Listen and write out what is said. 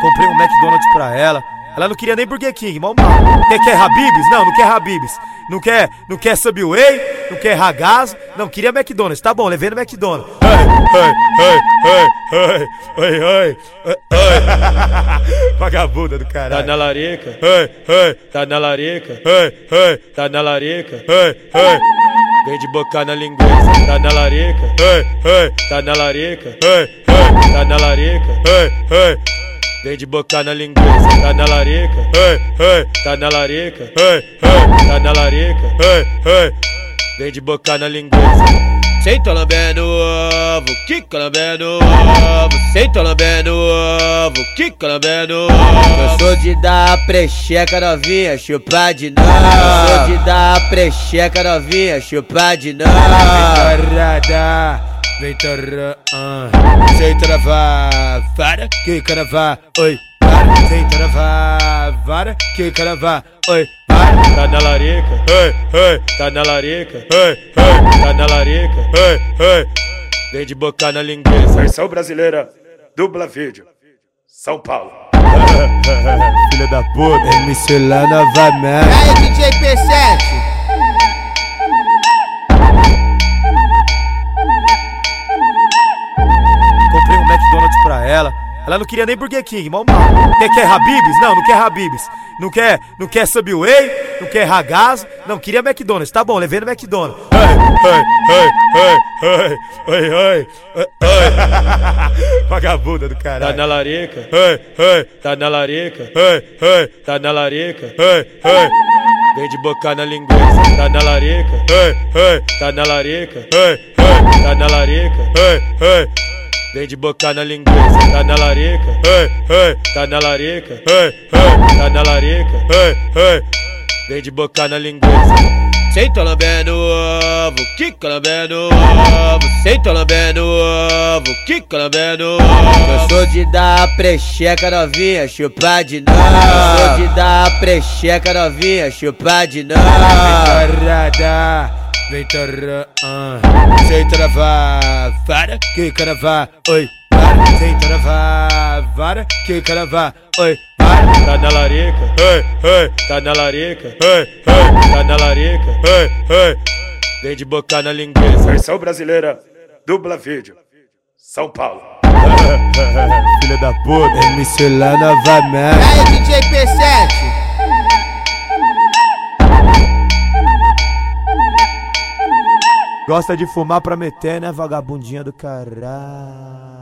Comprei um McDonald's pra ela. Ela não queria nem Burger King, mal mal. Quer, quer Habibs? Não, não quer Habibs. Não quer, não quer Subway, não quer Ragazzo. Não, queria McDonald's. Tá bom, levei no McDonald's. Ai, ai, ai, ai, ai, ai, ai. Vagabunda do caralho. Tá na larica, Ai, ai, tá na larica, ai, ai, tá na larica. ai, ai, Vem de boca na linguiça, tá na larica, ai, ai, tá na larica, ai, ai, tá na larica. ai, ai, Vem de boca na linguiça, tá na larica, ai, ai, tá na larica, ai, ai, tá na larica. ai, ai. Vem de boca na linguiça. Senta lambendo ovo, quica lambendo ovo, senta lambendo ovo, quica lambendo ovo. Sou de dar precheca novinha, chupar de novo. Sou de dar precheca novinha, chupar de novo. Vem tarra, ah. Sem travar, para que caravá, oi, para. Sem travar, para que caravá, oi, para. Tá na larica, Ai, ai, tá na larica, ai, ai, tá na larica. ai, ai. Vem de boca na linguiça. Versão brasileira, dubla vídeo. São Paulo. Filha da puta, MC lá novamente. Ela. Não queria nem Burger King, mal mal. Quer, quer Habibs? Não, não quer Habibs. Não quer, não quer Subway, não quer Ragazzo. Não, queria McDonald's. Tá bom, levei no McDonald's. Ai, ai, ai. Vagabunda do Tá caralho. na larica, Ai, ai, tá na ai, tá na ai, Vem de boca na linguiça, tá na larica, ai, ai, tá na ai, tá na larica. Vem de boca na linguiça, tá na larica, ai, ai, tá na larica, ai, ai, tá na larica. ai, ai. Vem de boca na linguiça. Senta lambendo ovo, quica lambendo ovo, senta lambendo ovo, quica lambendo ovo. Sou de dar precheca novinha, chupar de novo. Sou de dar precheca novinha, chupar de novo. Vem tarra, ah. Sem travar, para que caravá, oi, para. Sem travar, para que caravá, oi, para. Tá na larica, Ai, ai, tá na larica, ai, ai, tá na larica. ai, ai. Vem de boca na linguiça. Versão brasileira, dubla vídeo. São Paulo. Filha da puta, MC lá novamente. Aí, DJ P7. Gosta de fumar pra meter, né, vagabundinha do caralho?